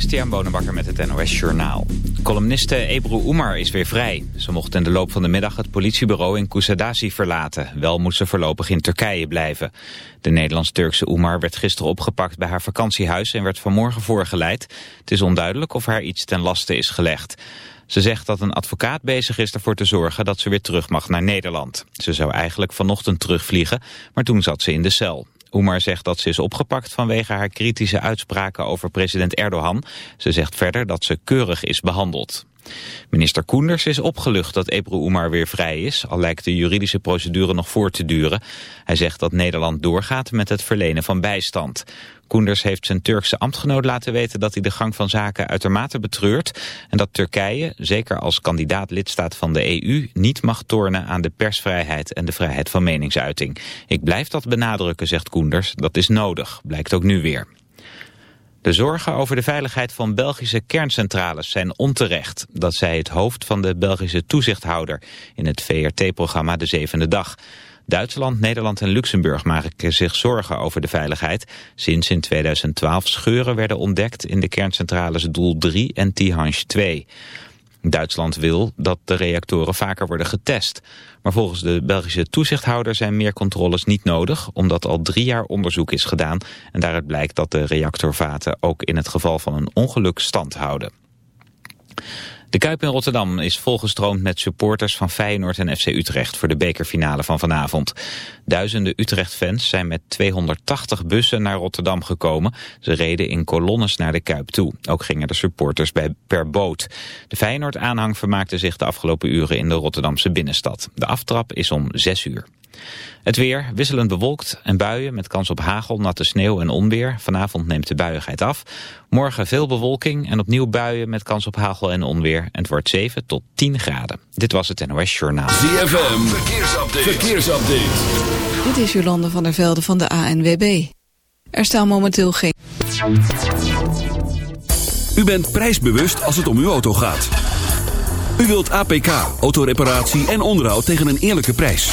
Christian met het NOS Journaal. Columniste Ebru Umar is weer vrij. Ze mocht in de loop van de middag het politiebureau in Kusadasi verlaten. Wel moest ze voorlopig in Turkije blijven. De Nederlands-Turkse Umar werd gisteren opgepakt bij haar vakantiehuis... en werd vanmorgen voorgeleid. Het is onduidelijk of haar iets ten laste is gelegd. Ze zegt dat een advocaat bezig is ervoor te zorgen dat ze weer terug mag naar Nederland. Ze zou eigenlijk vanochtend terugvliegen, maar toen zat ze in de cel. Oemar zegt dat ze is opgepakt vanwege haar kritische uitspraken over president Erdogan. Ze zegt verder dat ze keurig is behandeld. Minister Koenders is opgelucht dat Ebru Oemar weer vrij is, al lijkt de juridische procedure nog voor te duren. Hij zegt dat Nederland doorgaat met het verlenen van bijstand. Koenders heeft zijn Turkse ambtgenoot laten weten dat hij de gang van zaken uitermate betreurt en dat Turkije, zeker als kandidaat lidstaat van de EU, niet mag tornen aan de persvrijheid en de vrijheid van meningsuiting. Ik blijf dat benadrukken, zegt Koenders, dat is nodig, blijkt ook nu weer. De zorgen over de veiligheid van Belgische kerncentrales zijn onterecht. Dat zei het hoofd van de Belgische toezichthouder in het VRT-programma De Zevende Dag. Duitsland, Nederland en Luxemburg maken zich zorgen over de veiligheid. Sinds in 2012 scheuren werden ontdekt in de kerncentrales Doel 3 en Tihange 2. Duitsland wil dat de reactoren vaker worden getest. Maar volgens de Belgische toezichthouder zijn meer controles niet nodig... omdat al drie jaar onderzoek is gedaan... en daaruit blijkt dat de reactorvaten ook in het geval van een ongeluk stand houden. De Kuip in Rotterdam is volgestroomd met supporters van Feyenoord en FC Utrecht voor de bekerfinale van vanavond. Duizenden Utrecht-fans zijn met 280 bussen naar Rotterdam gekomen. Ze reden in kolonnes naar de Kuip toe. Ook gingen de supporters bij, per boot. De Feyenoord-aanhang vermaakte zich de afgelopen uren in de Rotterdamse binnenstad. De aftrap is om 6 uur. Het weer wisselend bewolkt en buien met kans op hagel, natte sneeuw en onweer. Vanavond neemt de buiigheid af. Morgen veel bewolking en opnieuw buien met kans op hagel en onweer. En het wordt 7 tot 10 graden. Dit was het NOS Journaal. ZFM, verkeersupdate. verkeersupdate. Dit is Jolande van der Velde van de ANWB. Er staan momenteel geen... U bent prijsbewust als het om uw auto gaat. U wilt APK, autoreparatie en onderhoud tegen een eerlijke prijs.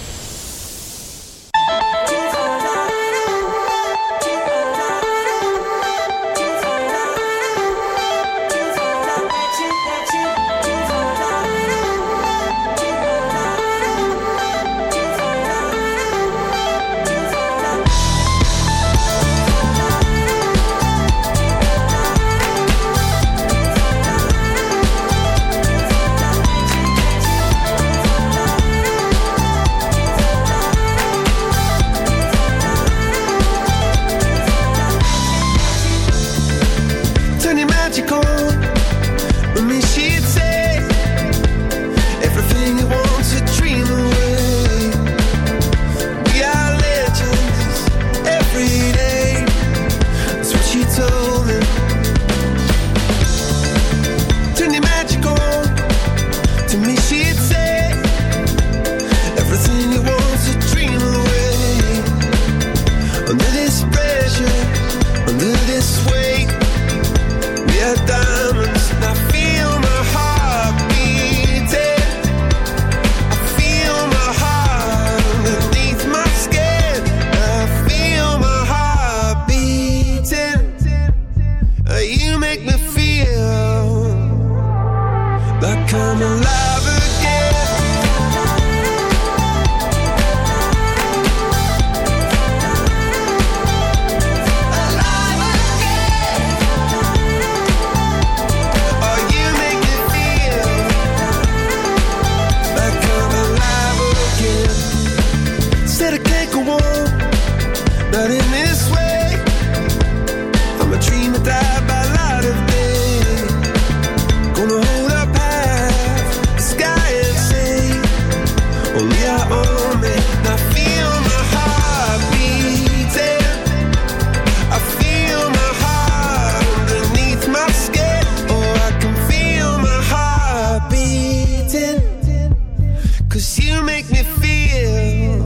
Cause you make me feel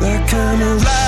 like I'm alive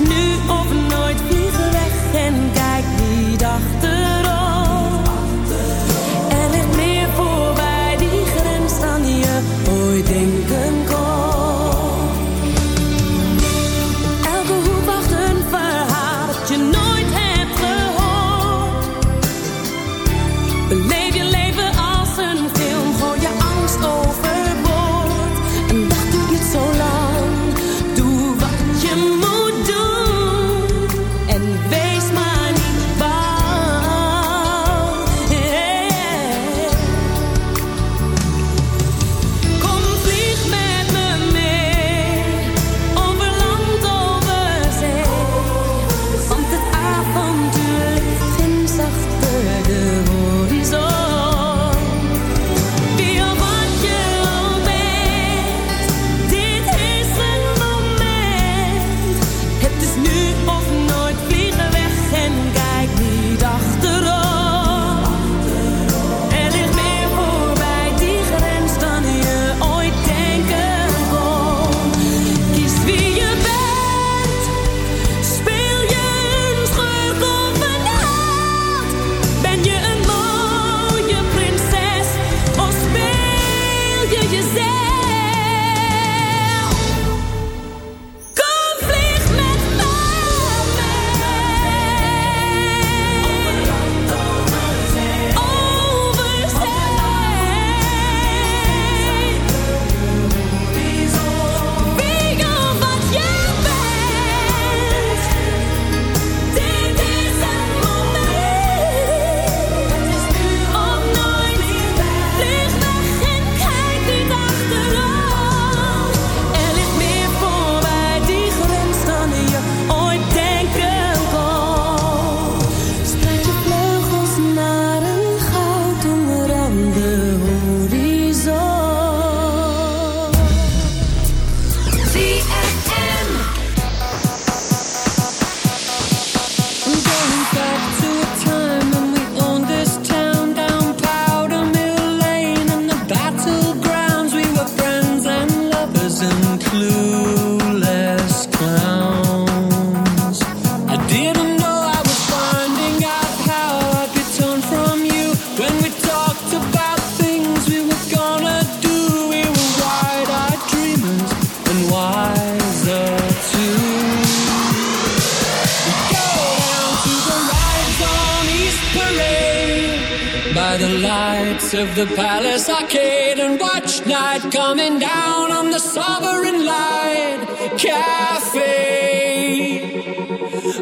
nu of.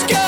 Let's go.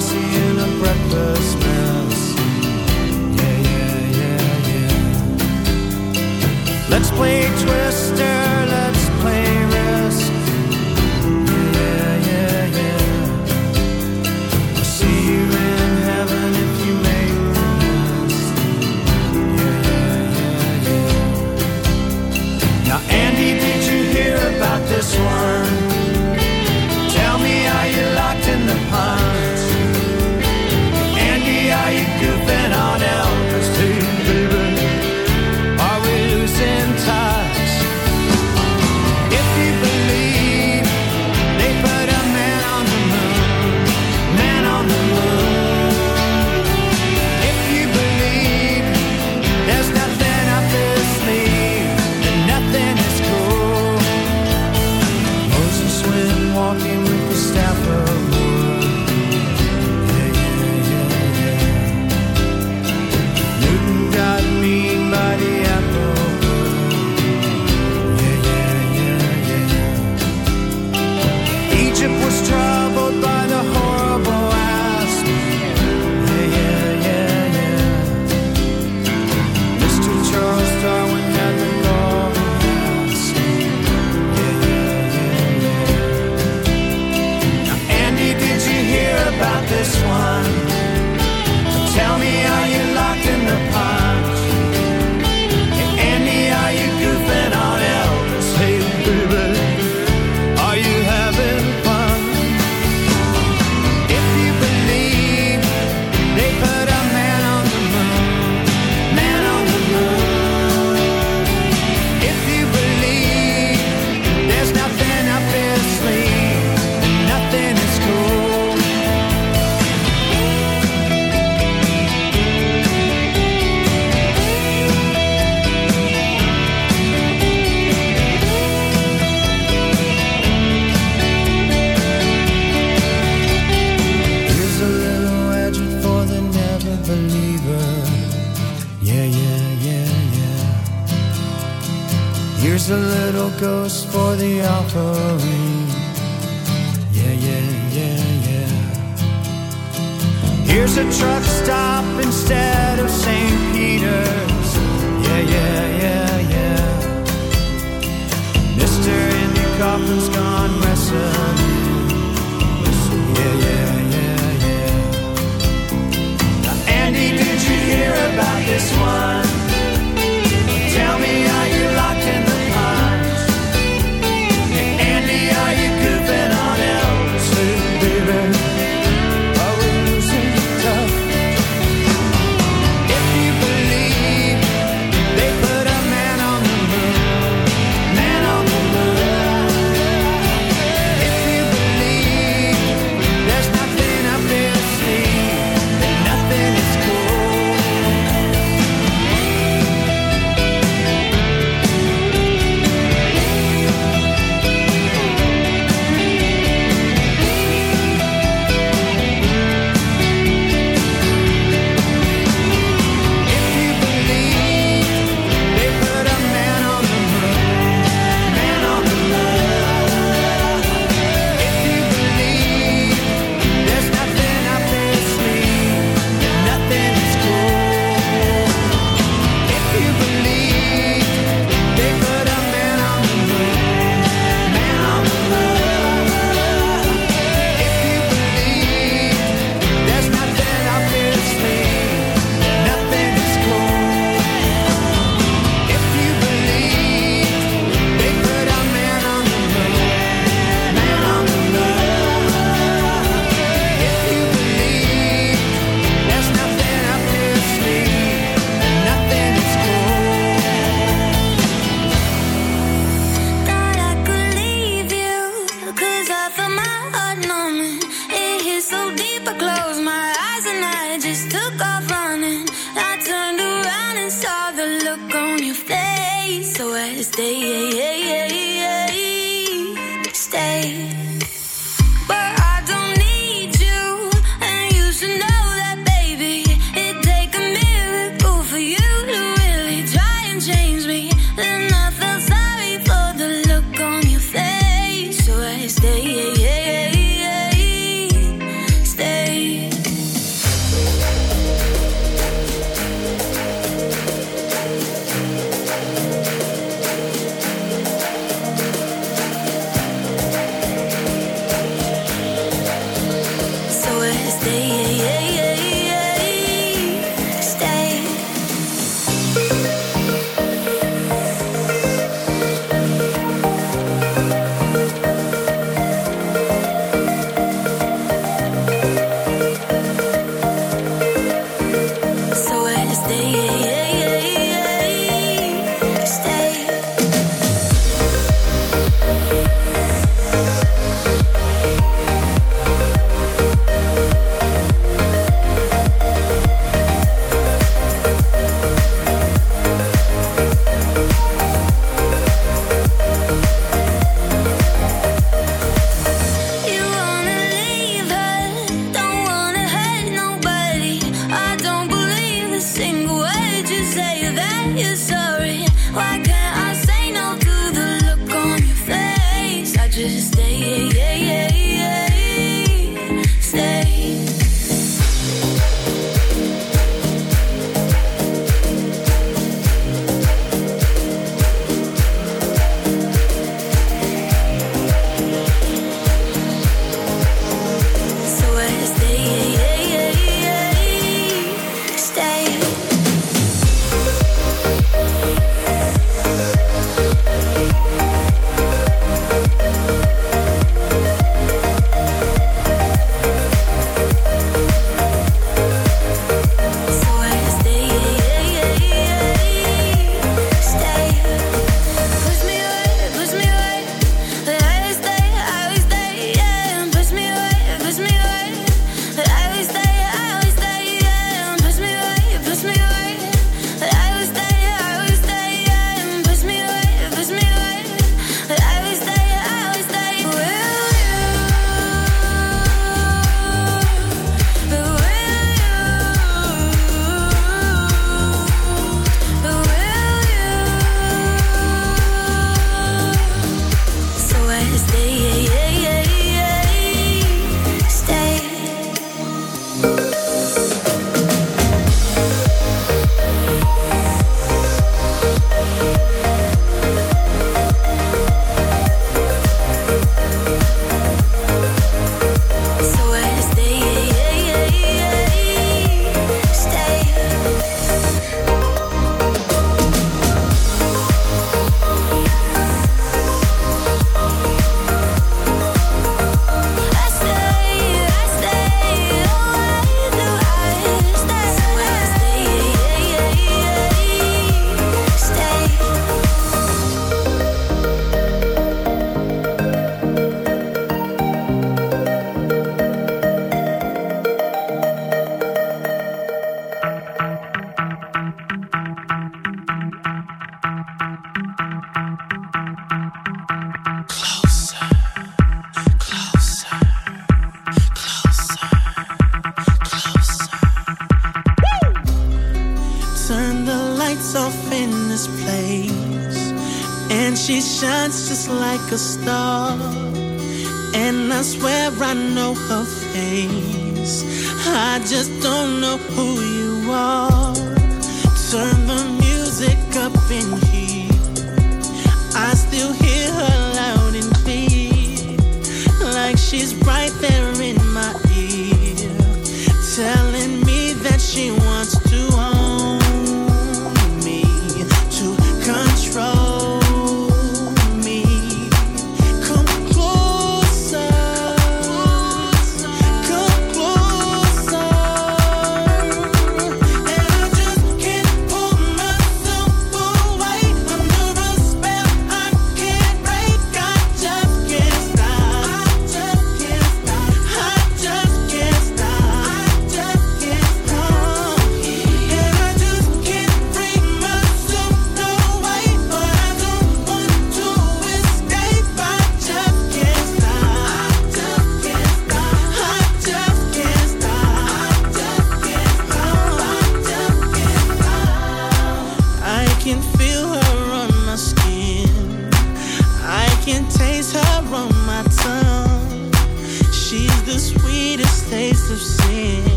in a breakfast mess. Yeah, yeah, yeah, yeah. Let's play Twister.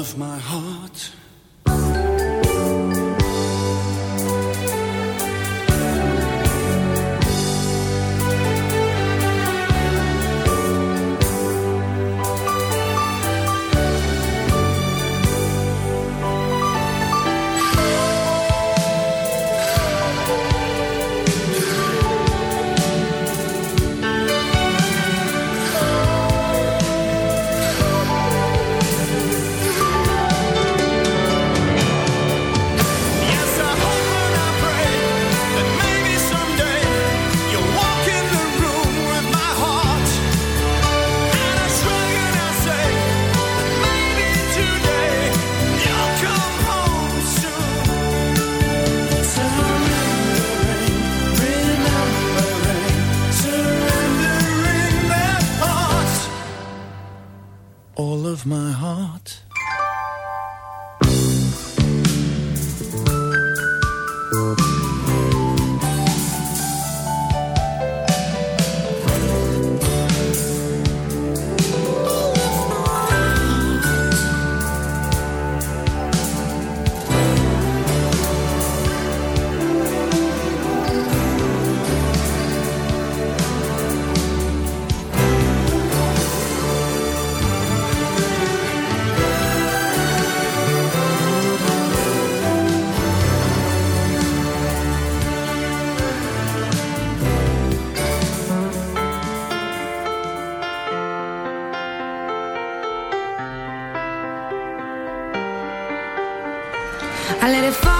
Of my heart. I let it fall,